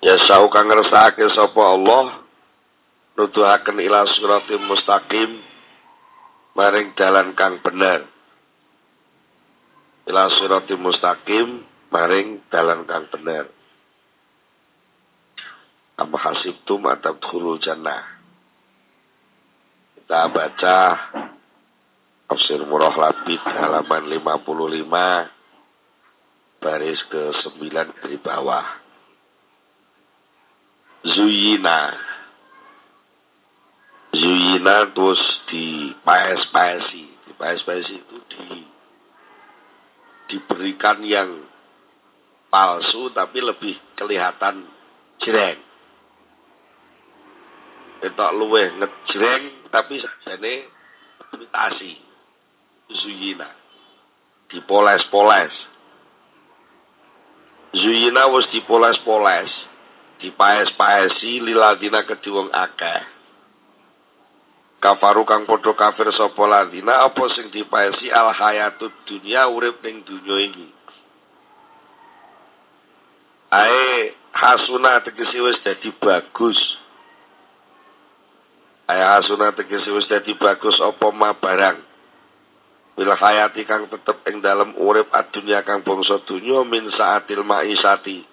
Ya sau kang ngersakake sapa Allah nuduhaken ila siratim mustaqim maring dalan kang bener. Ila siratim mustaqim maring dalan kang bener. Am hasibtum atadkhulul jannah. Kita baca Tafsir Murah Labid halaman 55 baris ke-9 dari bawah. Zuyina Zuyina terus di paes-paesi. Di paes-paesi itu di diberikan yang palsu tapi lebih kelihatan jreng. Itu luweh ngejreng tapi sajane imitasi zuyina dipoles-poles zuyina wis dipoles-poles dipaes-paesi liladina kedhi wong akeh. Kafaru kang padha kafir sapa ladina apa sing dipaesi? Al hayatud dunya urip ning dunya iki. Ae hasuna tegese wis dadi bagus. Ae hasuna tegese wis dadi bagus apa ma barang? Bila hayati kang tetep ing dalam urip adunya kang bangsa dunya min saatil maisati.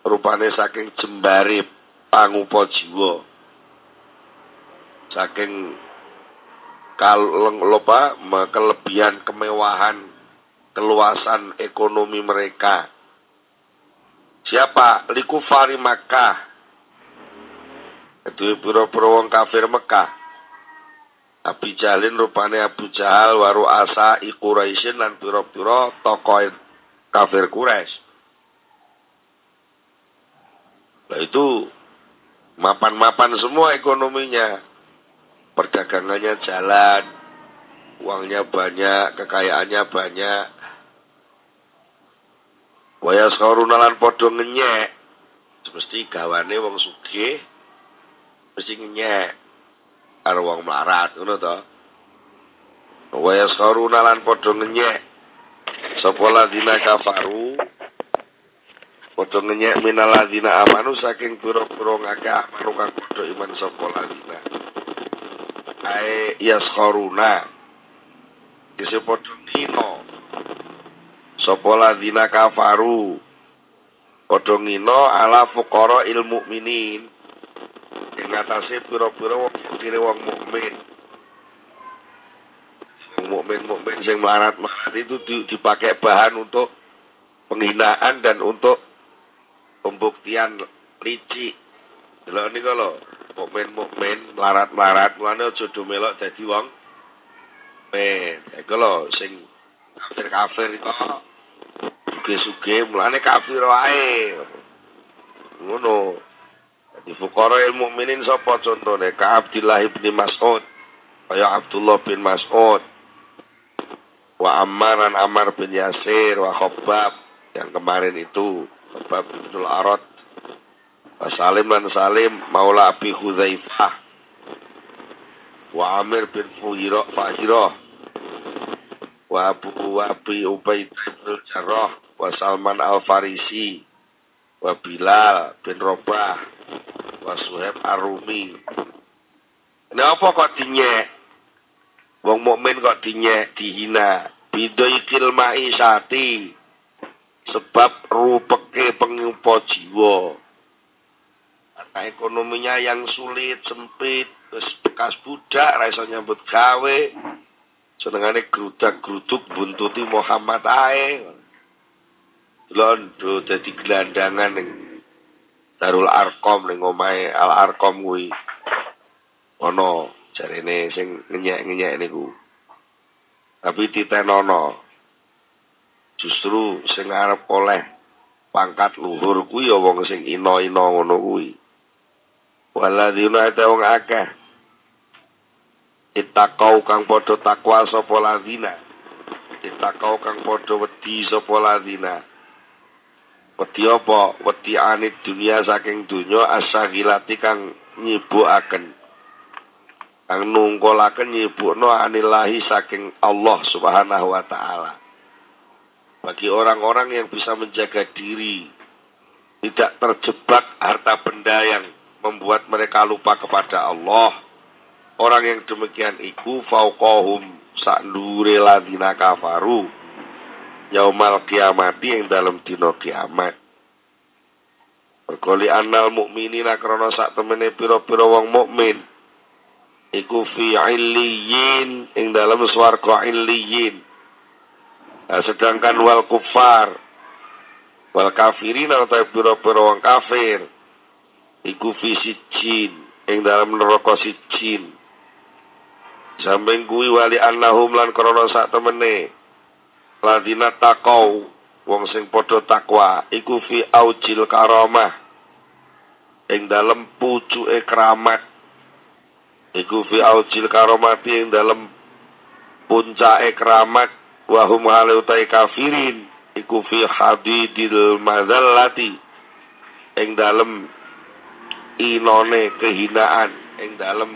Rupane saking jembare pangupa jiwa. Saking kaleng lupa kelebihan kemewahan keluasan ekonomi mereka. Siapa? Likufari Makkah. Itu pura-pura wong kafir Mekah. Abi Jalin rupane Abu Jahal waru asa Quraisyin lan pira-pira tokoh kafir Quraisy. Nah itu mapan-mapan semua ekonominya. Perdagangannya jalan, uangnya banyak, kekayaannya banyak. Waya saurunalan podo ngenyek. Mesti gawane wong sugih mesti ngenyek karo wong melarat ngono to wa yasharuna lan padha ngenyek sapa ladina kafaru padha ngenyek minal ladina amanu saking pira-pira ngakeh amanu kang padha iman sapa ladina ae yasharuna kese padha ngino. Sapa ladina kafaru. Padha ngino ala fuqara ilmu minin ing atase pira-pira wong fakire wong mukmin-mukmin sing melarat-melarat itu dipakai bahan untuk penghinaan dan untuk pembuktian licik. Delok niku lho, mukmin-mukmin melarat-melarat mulane aja do melok dadi wong men. Iku lho sing kafir-kafir iku suge-suge mulane kafir wae. Ngono. Di fukara ilmu mukminin sapa contone ka Abdullah bin Mas'ud kaya Abdullah bin Mas'ud wa Ammaran Ammar bin Yasir wa Khabbab yang kemarin itu Khabbab bin Arad wa Salim dan Salim Maula Abi Hudzaifah wa Amir bin Fuhira Fahirah wa Abu Abi Ubaid bin Jarrah wa Salman Al-Farisi wa Bilal bin Robah wa Suhaib Arumi. Kenapa kok dinyek? Wong mukmin kok dinyek, dihina. Bidoikil maisati. Sebab rupeke pengupo jiwa. Karena ekonominya yang sulit, sempit, bekas budak, rasa nyambut gawe. Senengane gerudak-geruduk buntuti Muhammad ae londo dadi gelandangan ning Darul Arkom ning omahe Al Arkom kuwi. Ono jarene sing ngenyek-ngenyek niku. Tapi titenono. Justru sing arep oleh pangkat luhur kuwi ya wong sing ino-ino ngono kuwi. Waladina ta wong akeh. Itakau kang padha takwa sapa ladina. Itakau kang padha wedi sapa ladina. Wedi apa? Wedi anit dunia saking dunya asagilati kang nyibukaken. Kang nungkolaken nyibukno anilahi saking Allah Subhanahu wa taala. Bagi orang-orang yang bisa menjaga diri tidak terjebak harta benda yang membuat mereka lupa kepada Allah. Orang yang demikian iku fauqahum sa'ndure ladina kafaru yaumal kiamati yang dalam dino kiamat. Berkoli anal mukminina krana sak temene pira-pira wong mukmin iku fi illiyin ing dalam swarga illiyin. Nah, sedangkan wal kufar wal kafirin atau pira-pira wong kafir iku fi sijin ing dalam neraka sijin Samping kuwi wali annahum lan krana sak temene ladina takau wong sing padha takwa iku fi aujil karamah ing dalem pucuke keramat. Iku fi aujil karamati ing dalem puncake keramat wa hum utai kafirin. Iku fi hadidil madzallati ing dalem inone kehinaan. Ing dalem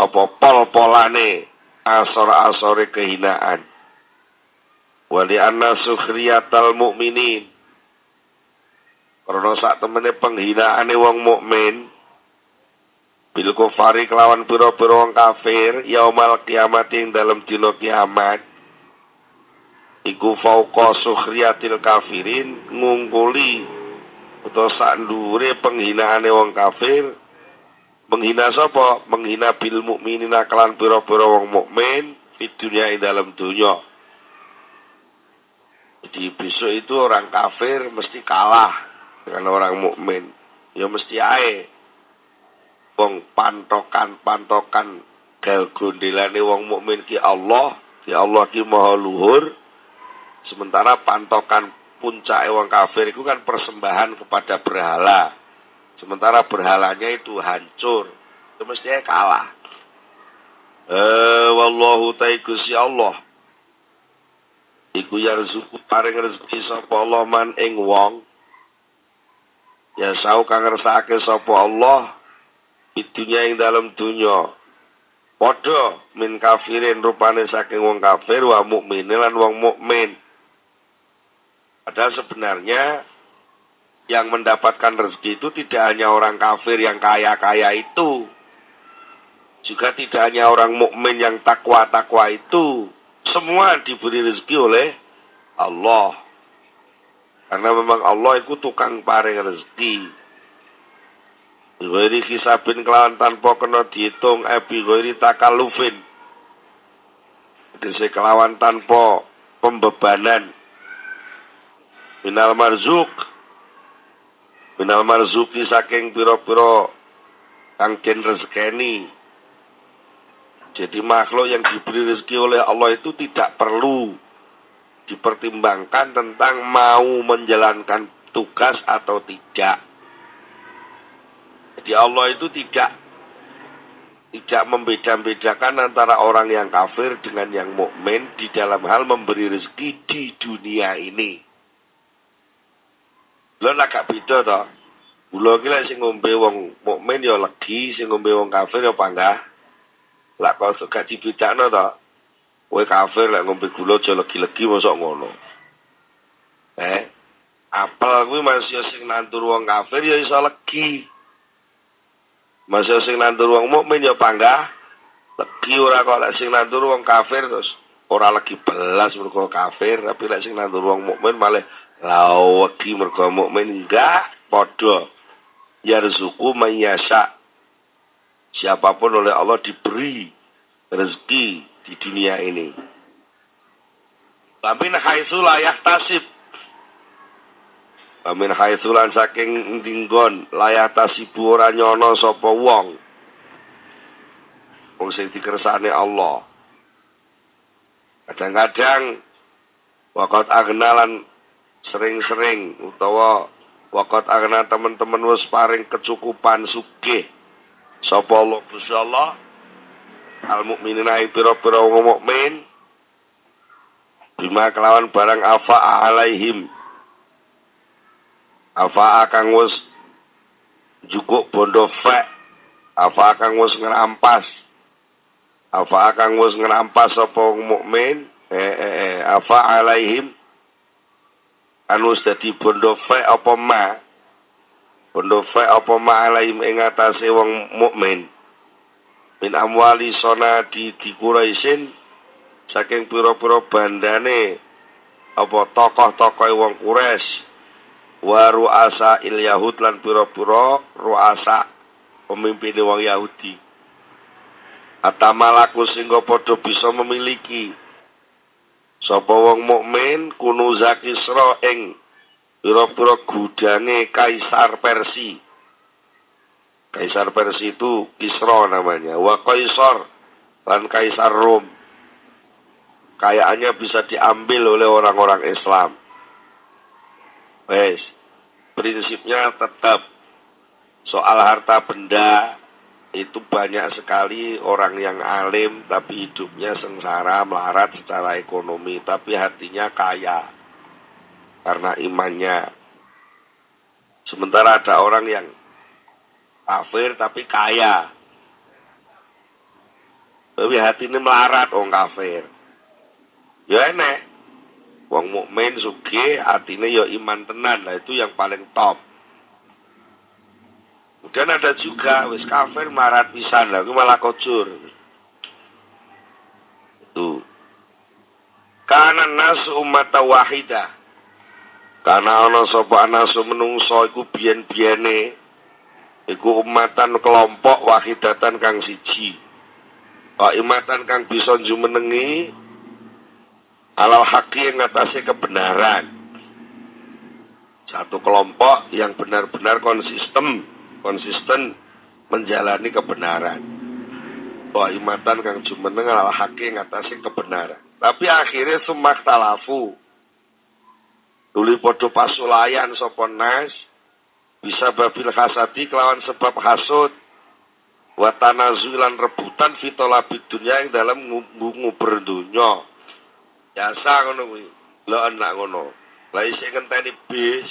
apa pol-polane asor-asore kehinaan. Wali anna sukhriyatal mukminin karena sak temene penghinaane wong mukmin bil kufari kelawan pira-pira wong kafir yaumal kiamat ing dalam dina kiamat iku fauqa sukhriyatil kafirin ngungkuli utawa sak ndure penghinaane wong kafir. Menghina sapa? Menghina bil mukminina kelan pira-pira wong mukmin di dunia ing dalam dunia jadi besok itu orang kafir mesti kalah dengan orang mukmin. Ya mesti ae. Wong pantokan-pantokan gal gondelane wong mukmin ki Allah ki Allah ki maha luhur sementara pantokan puncak wong kafir itu kan persembahan kepada berhala Sementara berhalanya itu hancur. Itu mestinya kalah. Eh, wallahu taikusi Allah. Iku yarzuku paring rezeki sapa Allah man ing wong. Ya sau kang ngersake sapa Allah Itunya ing dalam dunya. Padha min kafirin rupane saking wong kafir wa mukmin lan wong mukmin. Padahal sebenarnya yang mendapatkan rezeki itu tidak hanya orang kafir yang kaya-kaya itu. Juga tidak hanya orang mukmin yang takwa-takwa itu. Semua diberi rezeki oleh Allah. Karena memang Allah itu tukang paring rezeki. Ghairi kisabin kelawan tanpa kena dihitung ebi ghairi takalufin. Dese kelawan tanpa pembebanan. Minal marzuk minal marzuki saking piro-piro kang rezekeni. Jadi makhluk yang diberi rezeki oleh Allah itu tidak perlu dipertimbangkan tentang mau menjalankan tugas atau tidak. Jadi Allah itu tidak tidak membeda-bedakan antara orang yang kafir dengan yang mukmin di dalam hal memberi rezeki di dunia ini. Lho nak gak beda to. Kula iki lek sing ngombe wong mukmin ya legi, sing ngombe wong kafir ya panggah. Lah kok gak dibedakno to. Kowe kafir lek ngombe gula aja legi-legi mosok ngono. Eh, apel kuwi masih sing nandur wong kafir ya iso legi. Masih sing nandur wong mukmin ya panggah. Legi ora kok lek sing nandur wong kafir terus ora lagi belas mergo kafir, tapi lek sing nandur wong mukmin malah lawegi mergo mukmin enggak padha yarzuku siapa pun oleh Allah diberi rezeki di dunia ini. Wamin haitsu la yahtasib. Wamin haitsu lan saking dinggon layak tasibu ora nyono sapa wong. Wong sing dikersane Allah. Kadang-kadang wakat agnalan sering-sering utawa wakat agna teman-teman wis paring kecukupan sugih. Sapa Allah Gusti Allah? Al mukminina pira-pira wong mukmin. Bima kelawan barang afa alaihim. Afa kang wis cukup bondo fek. Afa kang wis ngerampas. Afa kang wis ngerampas sapa mukmin. Eh, eh, eh, afa alaihim anu dadi bondo fe apa ma? Bondo fe apa ma alaihim ing atase wong mukmin? Min amwali sona di di Quraisyin saking pira-pira bandane apa tokoh-tokoh wong Quraisy wa ruasa il yahud lan pira-pira ruasa pemimpin wong Yahudi. Atamalaku singgo padha bisa memiliki sapa wong mukmin kunu zakisra ing pira-pira gudange kaisar Persia Kaisar Persia itu Kisra namanya. Wa Kaisar dan Kaisar Rom. Kayaknya bisa diambil oleh orang-orang Islam. Wes, prinsipnya tetap soal harta benda itu banyak sekali orang yang alim tapi hidupnya sengsara melarat secara ekonomi tapi hatinya kaya karena imannya. Sementara ada orang yang kafir tapi kaya. Tapi hati ini melarat orang kafir. Ya enek. Wong mukmin suge ini ya iman tenan lah itu yang paling top. Kemudian ada juga wis kafir melarat pisan lah, malah kocur. Itu. Karena nasu umat wahidah. Karena ana sapa anasu menungso iku biyen-biyene iku umatan kelompok wahidatan kang siji imatan kang bisa jumenengi alal haki yang ngatasi kebenaran satu kelompok yang benar-benar konsisten konsisten menjalani kebenaran. Imatan kang jumeneng alal haki yang ngatasi kebenaran. Tapi akhirnya sumak talafu. Tuli podo pasulayan soponas bisa babil hasadi kelawan sebab hasud. Watana zulan rebutan fitolabid dunia yang dalam nguber dunya biasa ngono kuwi. Lho anak ngono. Lah isih ngenteni bis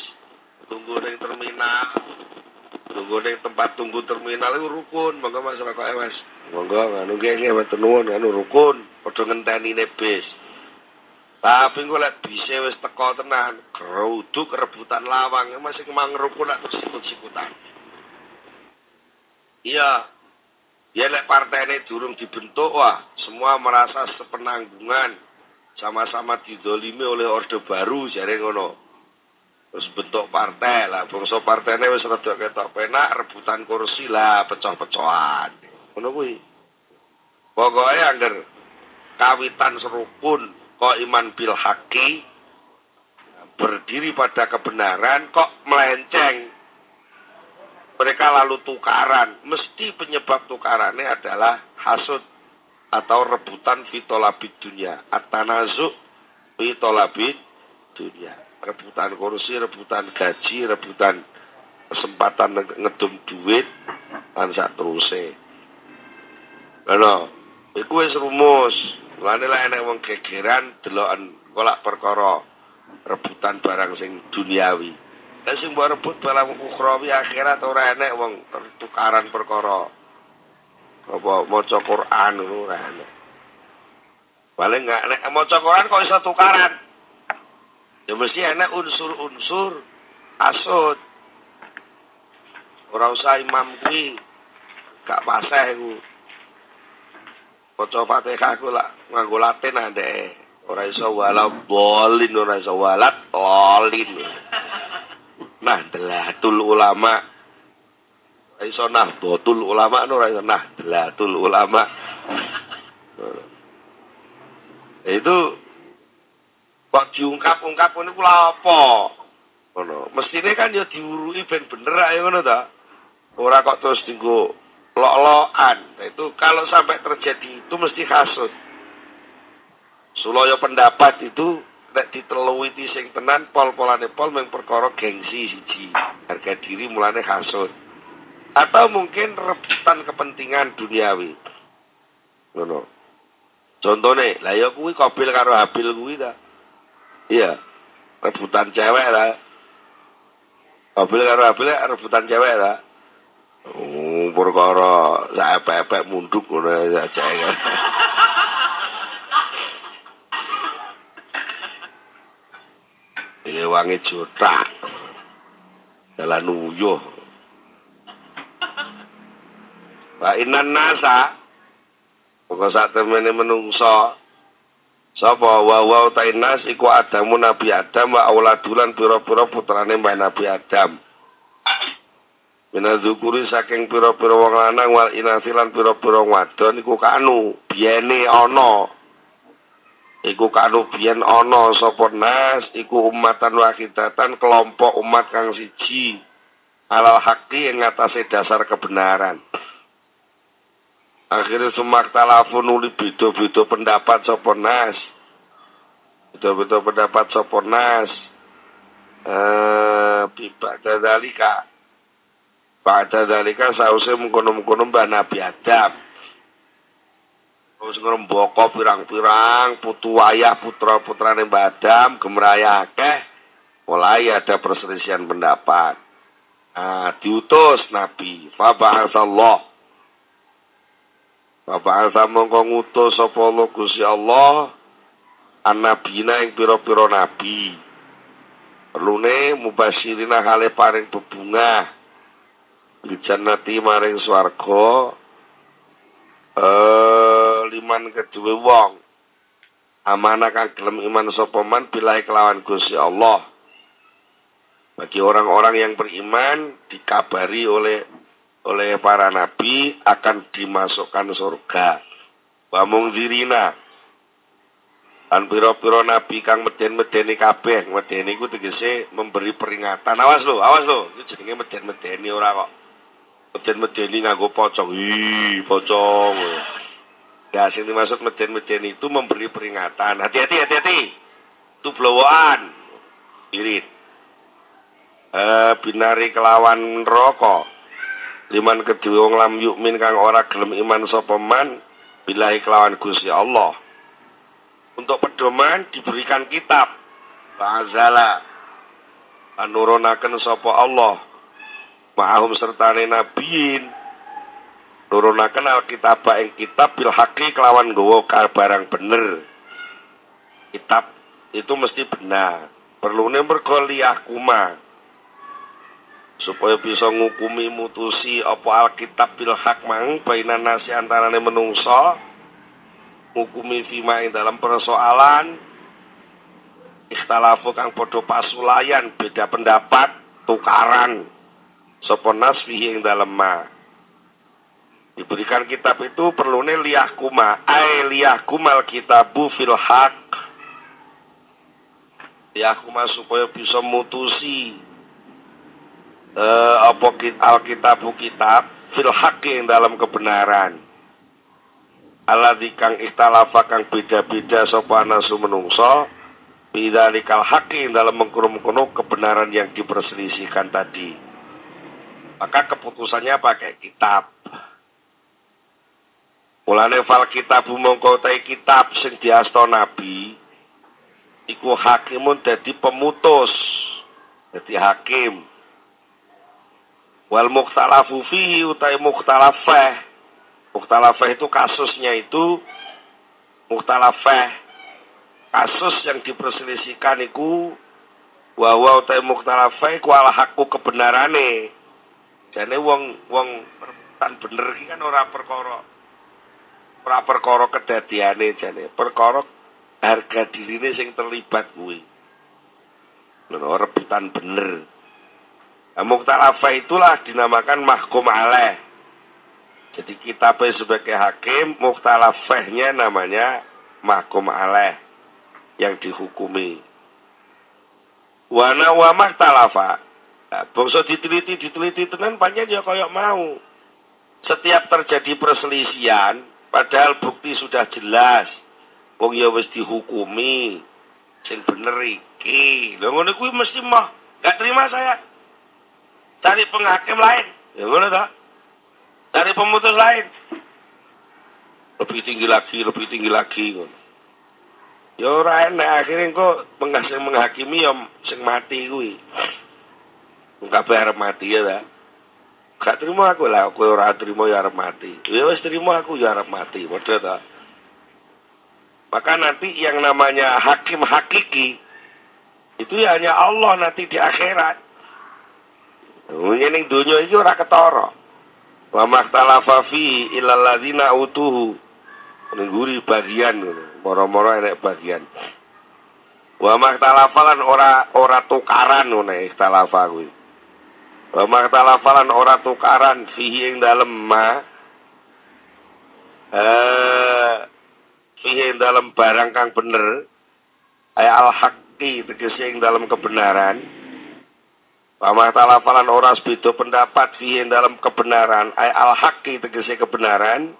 tunggu ning terminal tunggu ning tempat tunggu terminal itu rukun. Monggo Mas kok Mas. Monggo nggih nggih mboten nuwun anu rukun. Padha ngenteni bis. Tapi gue liat bisa wis teko tenan, keruduk rebutan lawang, masih kemang rukun atau sikut-sikutan. Iya, ya lek partai ini durung dibentuk, wah semua merasa sepenanggungan, sama-sama didolimi oleh orde baru, jadi ngono. Terus bentuk partai lah, bangsa partai ini wis rada ketok penak, rebutan kursi lah, pecah-pecahan. Ngono kuwi. Pokoknya angger kawitan serukun kok iman bil haki berdiri pada kebenaran kok melenceng mereka lalu tukaran mesti penyebab tukarannya adalah hasud atau rebutan fitolabid dunia atanazu fitolabid dunia rebutan kursi rebutan gaji rebutan kesempatan ngedum duit dan saat terusé Lho, iku wis rumus Mulane lah enek wong gegeran deloken kolak perkara rebutan barang sing duniawi. Lah sing mbok rebut barang ukhrawi akhirat ora enek wong tukaran perkara apa maca Quran ngono ora enek. Paling enggak nek maca Quran kok iso tukaran. Ya mesti enek unsur-unsur asut. Ora usah imam kuwi gak paseh ku. Maca Fatihah aku lah nganggo Latin ade. Ora iso wala bolin ora iso walat lolin. Nah, delatul ulama. Ora iso nah botul ulama ora iso nah delatul ulama. Itu kok diungkap-ungkap ini kula apa? Ngono. Mestine kan ya diurui ben bener ae ngono ta. Ora kok terus dinggo lok-lokan. Nah, itu kalau sampai terjadi itu mesti hasut. Suloyo pendapat itu nek diteluwiti sing tenan pol-polane pol meng perkara gengsi siji. Harga diri mulane hasut. Atau mungkin rebutan kepentingan duniawi. Ngono. Contone, lah ya kuwi Qabil karo Habil kuwi ta. Iya. Rebutan cewek lah. Qabil karo Habil rebutan cewek lah. Oh, perkara saya pepek munduk ngono saja kan. gawange jotak. Dalan uyuh. Wa inan nasa Maka sak temene menungso Sapa? Wa wa tainas iku Adamu Nabi Adam wa auladulan pira-pira putrane Mbah Nabi Adam. Minadzukuri saking pira-pira wong lanang wal inasilan pira-pira wadon iku kanu biyene ana. Iku kanu biyen ana sapa nas iku umatan wahidatan kelompok umat kang siji. Alal haqi ing atase dasar kebenaran akhirnya semak talafun nuli beda-beda pendapat sapa nas. Beda-beda pendapat sapa nas. Eh bibak dalika Pada dalika sause mengkono-mengkono mbah Nabi Adam. Wis ngrembaka pirang-pirang putu ayah putra-putrane Mbah Adam gemraya akeh. Mulai ada perselisihan pendapat. Nah, diutus Nabi, fa ba'atsallah. Fa ba'atsa mongko ngutus sapa Allah Gusti Allah annabina ing pira-pira nabi. Perlune mubasyirina hale paring bebungah. Bijanati maring swarga eh liman kedua wong amanah kang gelem iman sapa man billahi kelawan Gusti Allah bagi orang-orang yang beriman dikabari oleh oleh para nabi akan dimasukkan surga wa mungzirina lan pira-pira nabi kang meden-medeni kabeh medeni iku tegese memberi peringatan awas lo awas lo itu jenenge meden-medeni ora kok Meden-medeni nganggo pocong. Ih, pocong. Ya, sing dimaksud meden-meden itu memberi peringatan. Hati-hati, hati-hati. Itu blowokan. Irit. Eh, binari kelawan rokok. Liman kedua wong lam yukmin kang ora gelem iman sapa man billahi kelawan Gusti Allah. Untuk pedoman diberikan kitab. Fa'azala. Anurunaken sapa Allah ma'ahum sertane nabiin nurunaken alkitab ing kitab bil haqi kelawan nggawa barang bener kitab itu mesti benar perlune mergo kuma supaya bisa ngukumi mutusi apa alkitab bil hak mang bainan nasi antarane menungso ngukumi fima ing dalam persoalan ikhtalafu kang padha pasulayan beda pendapat tukaran. Sapa nasfihi ing dalem ma? Diberikan kitab itu perlu nih liyahkuma ay liyahkumal kitabu fil haq liyahkuma supaya bisa mutusi eh, apa alkitabu kitab fil yang dalam kebenaran aladzi kang ikhtalafa kang beda-beda sapa nasu menungso bidzalikal haqqi dalam mengkono kebenaran yang diperselisihkan tadi maka keputusannya pakai kitab. Mulane fal kitab mongko kitab sing diasta nabi iku hakimun dadi pemutus. Dadi hakim. Wal mukhtalafu fihi utai mukhtalafah. Mukhtalafah itu kasusnya itu mukhtalafah. Kasus yang diperselisihkan iku wa utai mukhtalafah iku ala hakku kebenarane. Jane wong wong rebutan bener iki kan ora perkara ora perkara kedadiane jane, perkara harga dirine sing terlibat kuwi. Lho rebutan bener. Nah, Muktalafah itulah dinamakan mahkum alaih. Jadi kita sebagai hakim, muktalafahnya namanya mahkum alaih yang dihukumi. Wana wa maktalafa Nah, bangsa diteliti diteliti tenan panjang ya koyok mau. Setiap terjadi perselisihan, padahal bukti sudah jelas. Wong ya wis dihukumi. Sing bener iki. Lha ngono mesti mah gak terima saya. Cari penghakim lain. Ya ngono ta? Cari pemutus lain. Lebih tinggi lagi, lebih tinggi lagi. Ya ora enak akhirnya kok menghakimi yang sing mati kabeh arep mati ya ta. Gak terima aku lah, aku ora terima ya arep mati. Ya wis terima aku ya arep mati, padha ta. Maka nanti yang namanya hakim hakiki Itu ya hanya Allah nanti di akhirat. Ning dunia itu ora ketara. Wa maktalafa fi ilal ladzina utuhu. Nengguri bagian. Moro-moro enek bagian. Wa maktalafalan ora ora tukaran ngono ikhtalafa kuwi. Wa maktalafalan ora tukaran fihi ing dalem ma eh fihi ing dalem barang kang bener ay al haqqi tegese ing dalem kebenaran. Wa maktalafalan ora beda pendapat fihi ing dalem kebenaran ay al haqqi tegese kebenaran.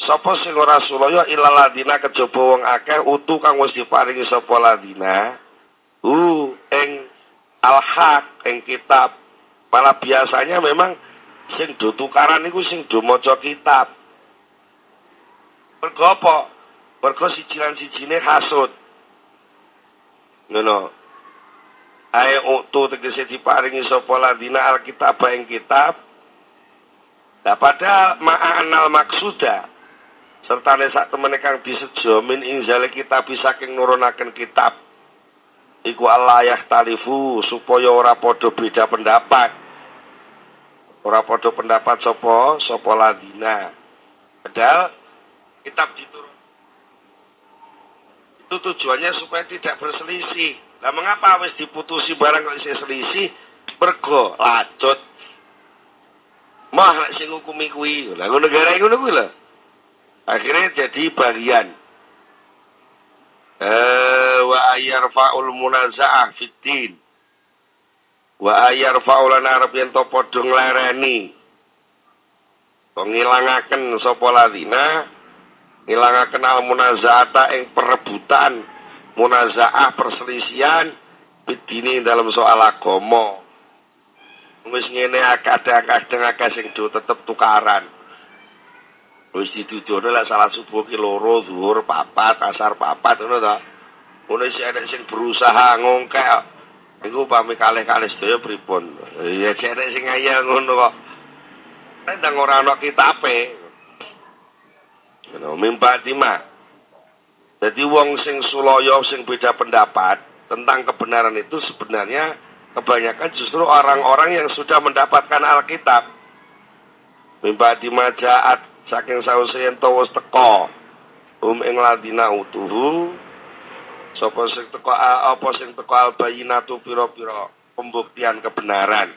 Sapa sing ora sulaya ilal ladina kejaba wong akeh utu kang wis diparingi sapa ladina. Hu ing al-haq ing kitab. Malah biasanya memang sing do tukaran iku sing do maca kitab. Mergo apa? Mergo siji-sijine hasud. Ngono. Ae utu tegese diparingi sapa ladina alkitab ing kitab. Lah padahal ma'anal maksuda serta sak temene kang disejo min inzale kitab saking nurunaken kitab iku Allah talifu supaya ora padha beda pendapat. Ora padha pendapat sapa sapa ladina. Padahal kitab diturun itu tujuannya supaya tidak berselisih lah mengapa wis diputusi barang kok isih selisih mergo lacut mah lek sing ngukumi kuwi lha ngono negara ngono kuwi lho Akhirnya jadi bagian. Eh, wa ayar faul munaza'ah fitin. Wa ayar faulan arab yang to padha nglareni. Ngilangaken sapa ladina ngilangaken al munaza'ata perebutan munaza'ah perselisihan bidini dalam soal agama. Wis ngene akad-akad akeh sing do tetep tukaran. Wis dituduhne lek salah subuh ki loro, zuhur papat, asar papat ngono ta. Ngono sing sing berusaha ngongkek. Iku pamit kalih-kalih sedaya pripun. Ya enek sing ngayal ngono kok. Nek ora ana kitabe. Ngono mimpa dima. Jadi wong sing sulaya sing beda pendapat tentang kebenaran itu sebenarnya kebanyakan justru orang-orang yang sudah mendapatkan Alkitab. Mimpa dimajaat saking sause yen wis teka um ing ladina utuhu sapa sing teko apa sing teko al bayinatu pira-pira pembuktian kebenaran.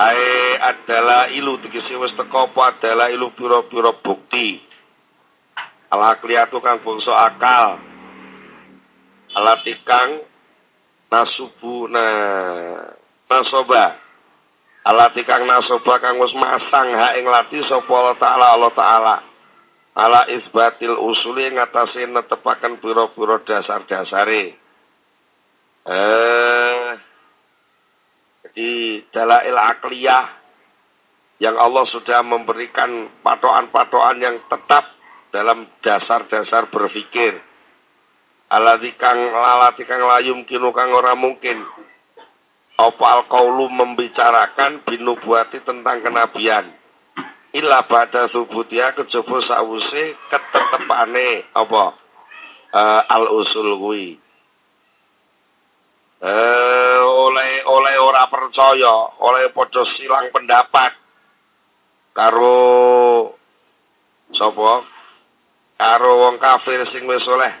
Ae adalah ilu tegese wis teko apa adalah ilu pira-pira bukti ala kliyatu kang akal ala tikang nasubu na nasoba Alati kang nasoba kang wis masang ha ing lati sapa Allah taala Allah taala. Ala isbatil usuli ngatasi netepaken pira-pira dasar-dasare. Eh jadi dalail akliyah yang Allah sudah memberikan patokan-patokan yang tetap dalam dasar-dasar berpikir. Alati kang lalati kang layum kinu kang ora mungkin. Apa al membicarakan binubuati tentang kenabian. Illa pada subutia kejaba sause ketetepane apa? Uh, al usul kuwi. Uh, oleh oleh ora percaya oleh padha silang pendapat. Karo sapa karo wong kafir sing wis oleh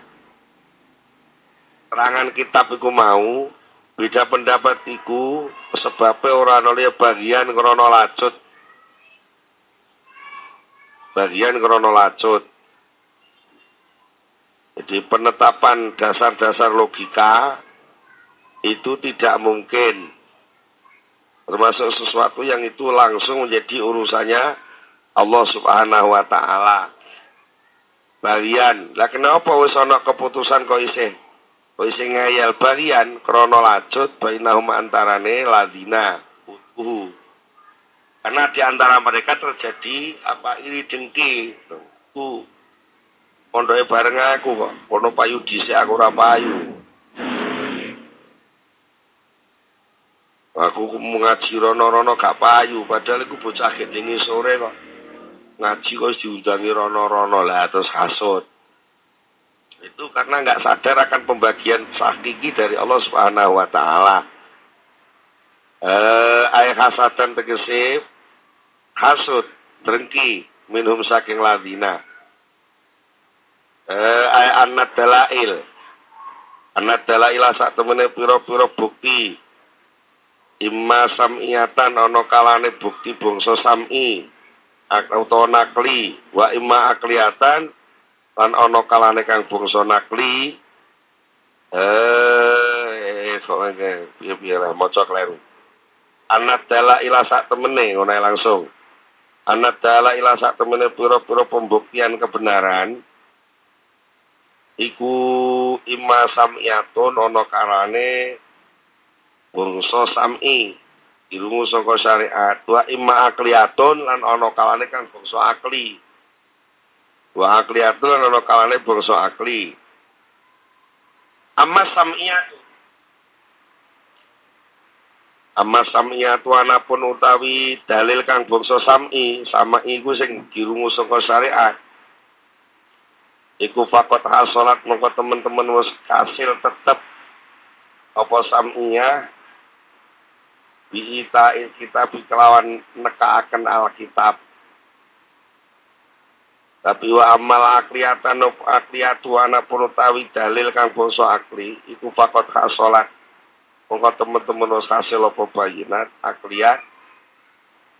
terangan kitab iku mau Beda pendapat iku sebabnya ora ana bagian krana lacut. Bagian krana lacut. Jadi penetapan dasar-dasar logika itu tidak mungkin. Termasuk sesuatu yang itu langsung menjadi urusannya Allah Subhanahu wa taala. Bagian, lah kenapa wis ana keputusan kok isih Wis sing ngayal bagian krana lacut bainahum antarane ladina utuh. Karena di antara mereka terjadi apa iri dengki. Tuh. Pondoke bareng aku kok. Kono payu dhisik aku ora payu. Aku ngaji rono-rono gak payu, padahal iku bocah gendenge sore kok. Ngaji kok diundangi rono-rono lah terus hasut. Itu karena nggak sadar akan pembagian hakiki dari Allah Subhanahu wa taala. Eh ayat hasatan tegese hasud, drengki minhum saking ladina. Eh ayat anad dalail. Anad dalail sak temene pira-pira bukti. Imma sam'iyatan ana kalane bukti bangsa sam'i atau nakli. Wa imma akliatan lan ana kalane kang bangsa nakli. Eh kok piye-piye lah maca kleru. Anat dala ila sak temene ngono langsung. Anat dala ila sak temene pira-pira pembuktian kebenaran iku imma samiyatun ana kalane bangsa sami ilmu saka syariat wa imma akliyatun lan ana kalane kang bangsa akli Wa akliyatu lan ana kalane bangsa akli. Amma sam'iyatu. Amma sam'iyatu anapun utawi dalil kang bangsa sam'i, sama iku sing dirungu saka syariat. Iku fakot hasolat mongko teman-teman wis kasil tetep apa sam'iyah biita kitab kelawan nekaaken alkitab tapi wa amal akliyatan of akliyatu ana utawi dalil kang bangsa akli iku fakot hak salat. Mongko teman-teman wis hasil apa bayinat akliyat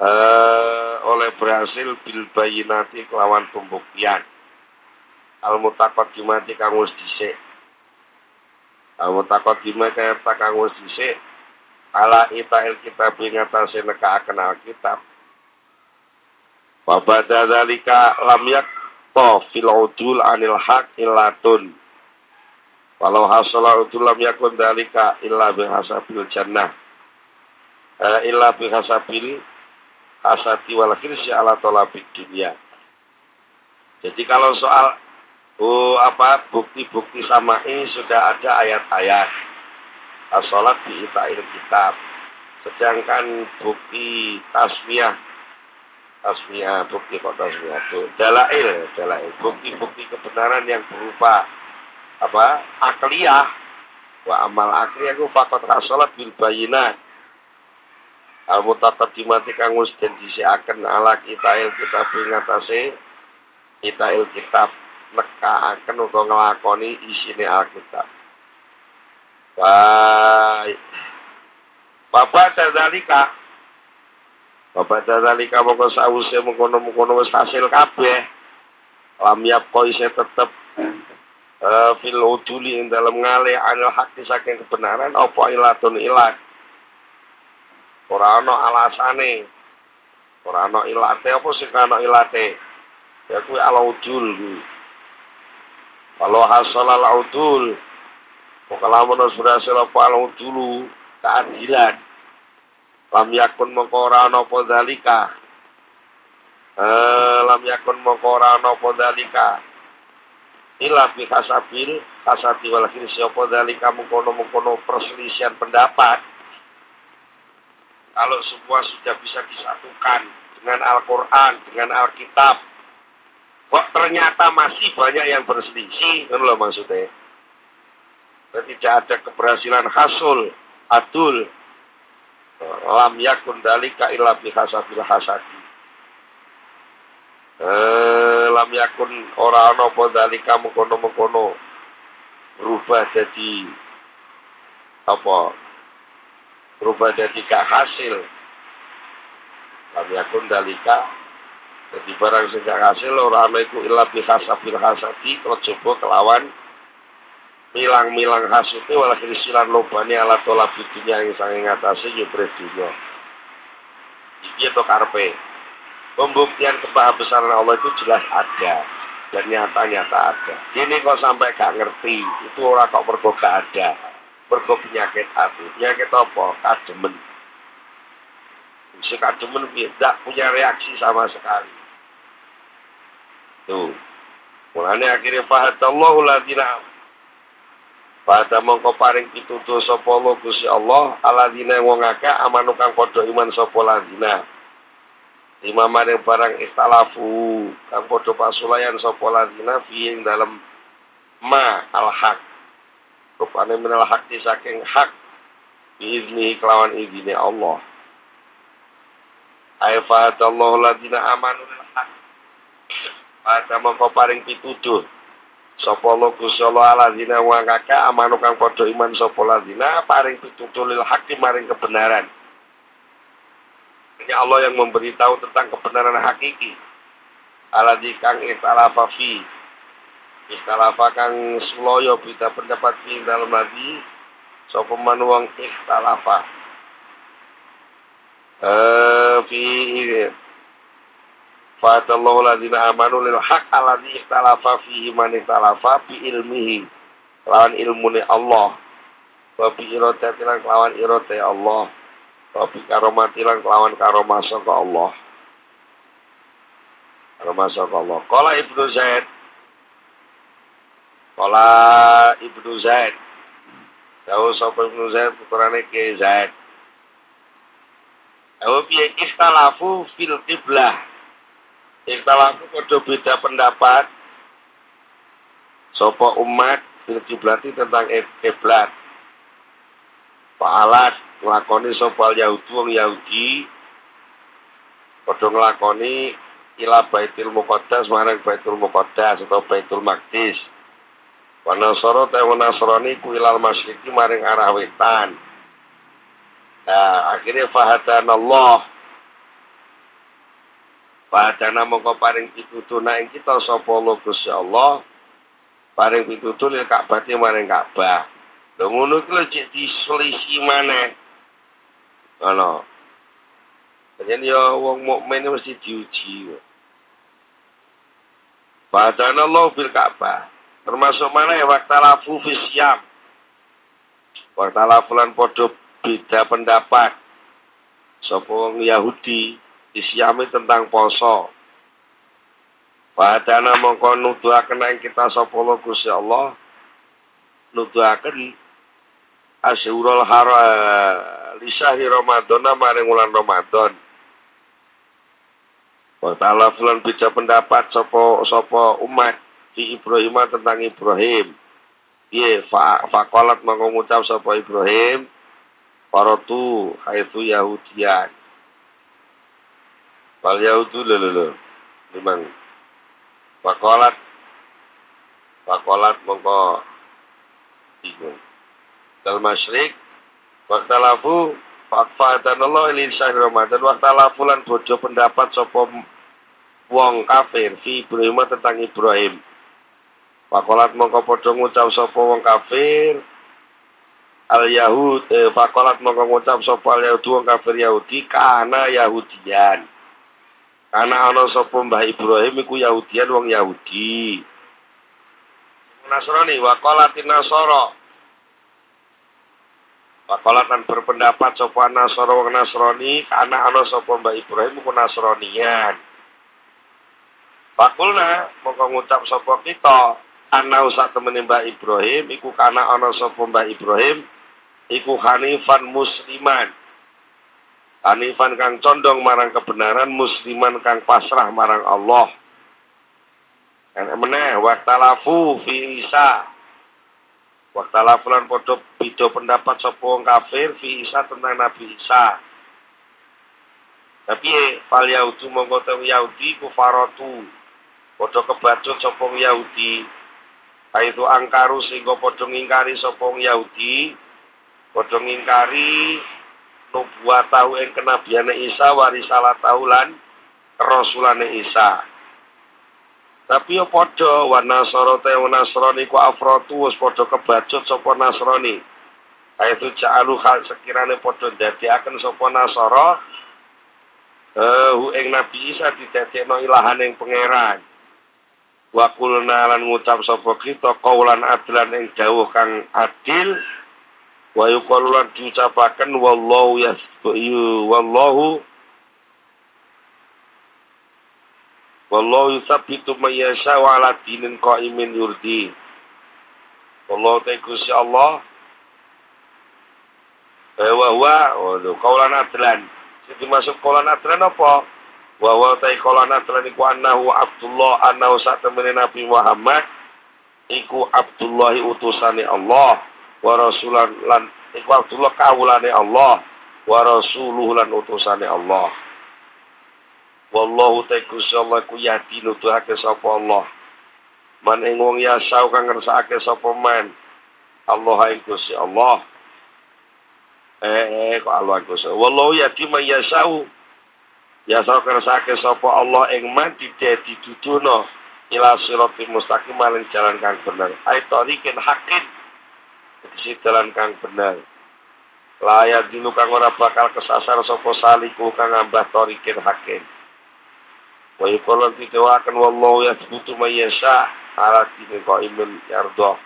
eh, oleh berhasil bil bayinati kelawan pembuktian. Al mutaqaddimati kang wis dhisik. Al mutaqaddimati kang wis dhisik ala itail kitab ing atase nekaaken alkitab Wabada dalika lam yakto fil udul anil haq illatun. Walau hasala udul lam yakun dalika illa bihasabil jannah. Uh, illa bihasabil hasati wal khirsi ala tolabid dunia. Jadi kalau soal oh, apa bukti-bukti sama ini sudah ada ayat-ayat. As-salat di ita'il kitab. Sedangkan bukti tasmiyah tasmiyah bukti kok tasmiyah itu dalail dalail. Bukti-bukti kebenaran yang berupa apa akliyah. Wa amal akliyah itu fakot rasolat bil bayinat. Al mutaqaddimati kang wis den disiaken ala kitail kitab ngatasi kitail kitab nekaaken utawa nglakoni isine alkitab Baik. Bapak dalika Bapak dalika mongko sause mengkono-mengkono wis hasil kabeh. Lam yapko isih tetep uh, fil uduli ing dalam ngale anil hati saking kebenaran apa ilatun ilat. Ora ana alasane. Ora ana ilate apa sing ana ilate? Ya kuwi ala udul kuwi. Kalau hasal al udul, Pokoknya sudah hasil apa? Al udulu keadilan. Lam yakun mongko ora ana apa dalika eh lam yakun mongko ora ana apa dalika ila bi hasabil hasati wal khirsi dalika mengkono-mengkono perselisihan pendapat. Kalau semua sudah bisa disatukan dengan Al-Quran, dengan Alkitab, kok ternyata masih banyak yang berselisih, kan loh maksudnya. Tidak ada keberhasilan hasul, adul, lam yakun dalika illa bihasabil hasadi. Eh, lam yakun ora ana apa dalika mengkono-mengkono berubah jadi apa? Berubah jadi gak hasil. Lam yakun dalika jadi barang sing hasil ora ana iku illa bihasabil hasadi kejaba kelawan milang-milang hasute wala krisilan lobane ala tolak dunya yang sange ngatasi yupres dunya. Iki to karpe. Pembuktian kebahabesaran Allah itu jelas ada dan nyata-nyata ada. Ini kok sampai gak ngerti, itu orang kok mergo gak ada. Mergo penyakit hati. Penyakit apa? Kademen. Si kademen tidak punya reaksi sama sekali. Tuh. Mulanya akhirnya fahadallahu ladina pada mongko paring pitutur sapa Allah Gusti Allah aladina wong akeh amanu kang padha iman sapa ladina. Lima maring barang istalafu kang padha pasulayan sapa ladina fi ing dalem ma al-haq. Rupane minal haqi saking hak biizni kelawan izine Allah. Ay fa'atallahu ladina amanu lil haq. Pada mongko paring pituduh. Sapa lo Gusti Allah aladina wa kakak amanu kang iman sapa ladina paring pituduh lil maring kebenaran. Ini Allah yang memberitahu tentang kebenaran hakiki. Aladzi kang ikhtalafa fi. Ikhtalafa kang suloyo berita pendapat fi dalam lagi sapa manuang ikhtalafa. Eh fi Fatallahu ladina amanu lil haq aladzi ikhtalafa fihi man ikhtalafa bi ilmihi. Lawan ilmune Allah. Wa bi iradati lawan iradati Allah tapi karomati lan kelawan karomah saka Allah. Karomah saka Allah. Kala Ibnu Zaid. Kala Ibnu Zaid. Tahu sapa Ibnu Zaid putrane ke Zaid. Tahu piye istalafu fil qiblah. Istalafu padha beda pendapat. Sapa umat fil qiblati tentang kiblat. Fa'alat nglakoni sapa Yahudi wong Yahudi padha nglakoni ila Baitul Muqaddas marang Baitul Muqaddas atau Baitul Maqdis. Wa nasara ta ku ilal masyriki maring arah wetan. Nah, akhirnya fahadan Allah. Fahadana mongko paring pitutuna ing kita sapa Allah Allah. Paring pitutur lil Ka'bah maring Ka'bah. Lho ngono iki lho cek diselisih maneh. Ngono. Jadi ya wong mukmin mesti diuji. Padahal Allah bil Ka'bah. Termasuk mana ya waktu lafu fisyam. Waktu lafulan podo beda pendapat. Sopo wong Yahudi isyami tentang poso. Padahal mongko nuduhaken ing kita sapa Gusti Allah nuduhaken asyurul hara lisahi Ramadan maring wulan Ramadan. Wa ta'ala fulan bisa pendapat sopo sopo umat di Ibrahim tentang Ibrahim. Iya, fakolat fa mengucap sopo Ibrahim, Parotu haitu Yahudian. Wal Yahudu lho Memang fakolat fakolat mongko bingung. Dal masyrik waktalafu fakfatan Allah ilin syahr Ramadan. Waktalafu lan bojo pendapat sopo wong kafir fi Ibrahim tentang Ibrahim. Fakolat mongko podo ngucap sopo wong kafir. Al Yahud eh, fakolat mongko ngucap sopo al Yahud wong kafir Yahudi karena Yahudian karena ana sopo Mbah Ibrahim iku Yahudian wong Yahudi Nasrani wakolatin Nasoro Pakolatan berpendapat sopan Nasoro wong Nasrani karena ana sapa Mbak Ibrahim ku Nasronian. Pakulna mongko ngucap sapa kita ana usah temene Mbak Ibrahim iku kana ana sapa Mbak Ibrahim iku hanifan musliman. Hanifan kang condong marang kebenaran musliman kang pasrah marang Allah. Enak meneh waktalafu fi Isa Waktu lafulan podo bido pendapat sopong kafir fi Isa tentang Nabi Isa. Tapi fal Yahudi mongko Yahudi kufaratu. Podo kebacut sopong Yahudi. Kaitu angkaru sehingga podo ngingkari sopong Yahudi. Podo ngingkari nubuat tahu yang kenabiane Isa warisalah tahulan rasulane Isa. Tapi yo padha wa nasara te nasrani ku afratu wis padha kebacut sapa nasrani. Kaitu ja'alu hal sekirane padha ndadekaken sapa nasara eh uh, ing Nabi Isa didadekno ilahan ing pangeran. Wa kulna lan ngucap sapa kita kaulan adlan ing dawuh kang adil wa yuqalu lan diucapaken wallahu yasbu wallahu Wallahu yuthabbitu man yasha'u ala dinin qaimin yurdi. Wallahu ta'ala si Allah. Eh wa huwa waduh kaulan adlan. Jadi masuk kaulan adlan apa? Wa huwa ta'ala kaulan adlan iku annahu Abdullah annahu saat Nabi Muhammad iku Abdullah utusane Allah wa rasulan lan iku Abdullah kawulane Allah. Wa rasuluhu lan utusane Allah. Wallahu ta'ala Allah ku yahdi nuduhake sapa Allah. Man ing wong yasau kang ngersakake sapa man Allah ing Gusti Allah. Eh, eh kok Allah Gusti wallahu yahdi man yasau. Yasau kersake sapa Allah ing man dituduno ila siratal mustaqim maling jalan kang bener. Ai tariqin haqqin sisi jalan kang bener layak dulu kang ora bakal kesasar sapa saliku kang ngambah tariqin haqqin wa yuqalu titawakan wallahu yathbutu may yasha ala dini qaimin yardah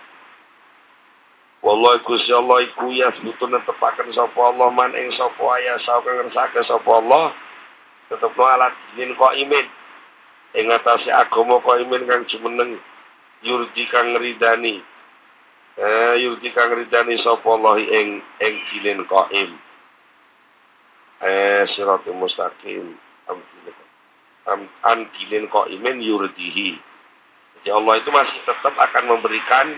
Wallahi Gusti Allah iku yathbutu netepaken sapa Allah man ing sapa ayasa kang ngersake sapa Allah tetep alat dinin qaimin. Ing atase agama kok imin kang jumeneng yurdi kang ridani yurdi kang ridani sapa Allah ing ing jilin qaim. Eh siratul mustaqim. Am an jilin qaimin yurdihi. Jadi Allah itu masih tetap akan memberikan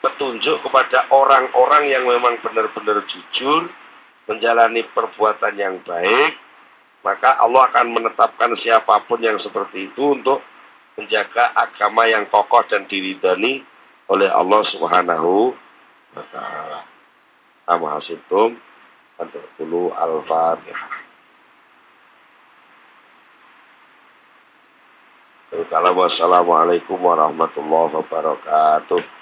petunjuk kepada orang-orang yang memang benar-benar jujur menjalani perbuatan yang baik maka Allah akan menetapkan siapa pun yang seperti itu untuk menjaga agama yang kokoh dan diridani oleh Allah Subhanahu wa taala. Amma hasibtum dulu al-Fatihah. Wassalamualaikum warahmatullahi wabarakatuh.